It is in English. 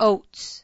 oats.